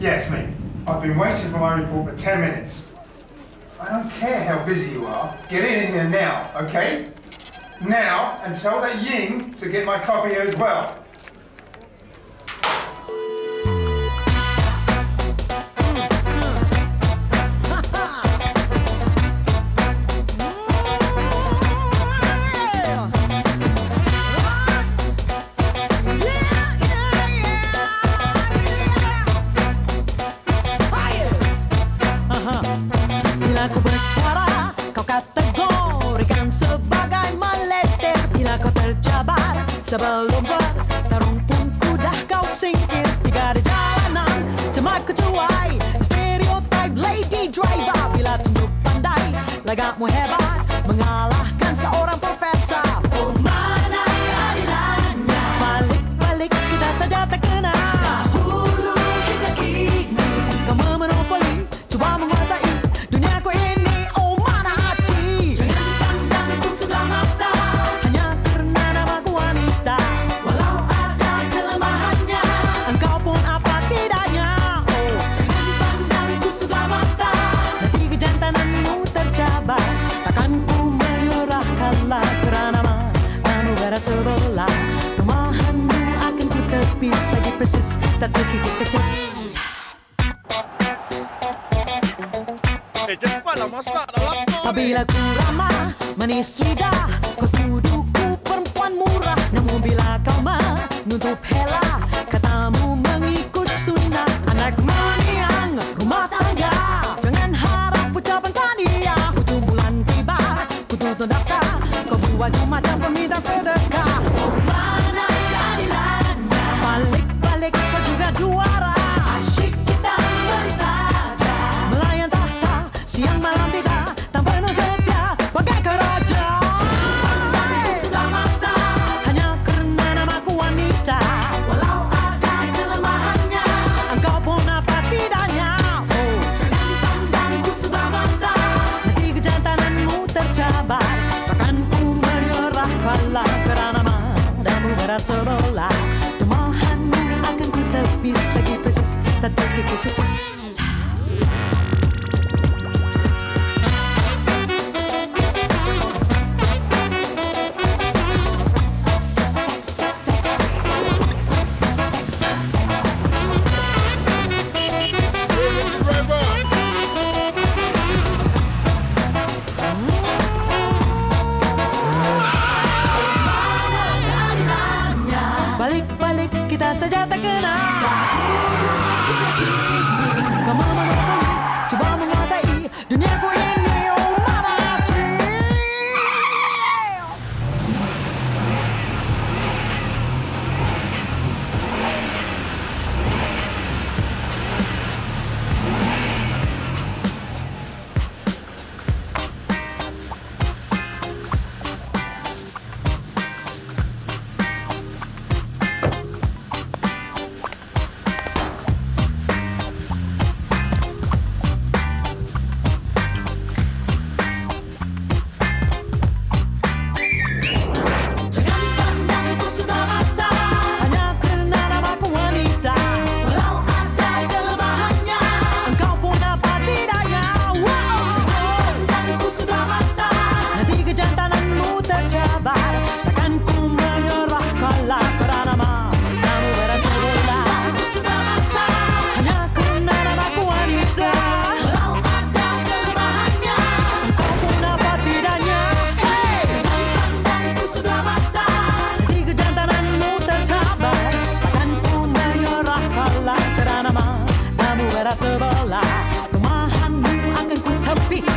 Yes, me. I've been waiting for my report for 10 minutes. I don't care how busy you are. Get in here now, okay? Now, and tell that Ying to get my copy as well. Bila ku bersuara, kau kategorikan sebagai meleter Bila kau tercabar, sebelum bertarung pun kudah kau singkir. Tiga di jalanan, cuma kecuai. Stereotype lady driver. Bila tunjuk pandai, lagakmu hebat purposes that took you success. Apabila ku ramah, manis lidah, kau tuduhku perempuan murah. Namun bila kau menutup helah, tercabar takkan ku menyerah kalah kerana madamu berat sebelah Tumahanmu akan ku tepis lagi persis tak terkikis kita saja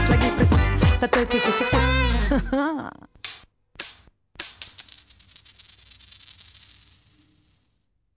lagi precis, dat ik precies success.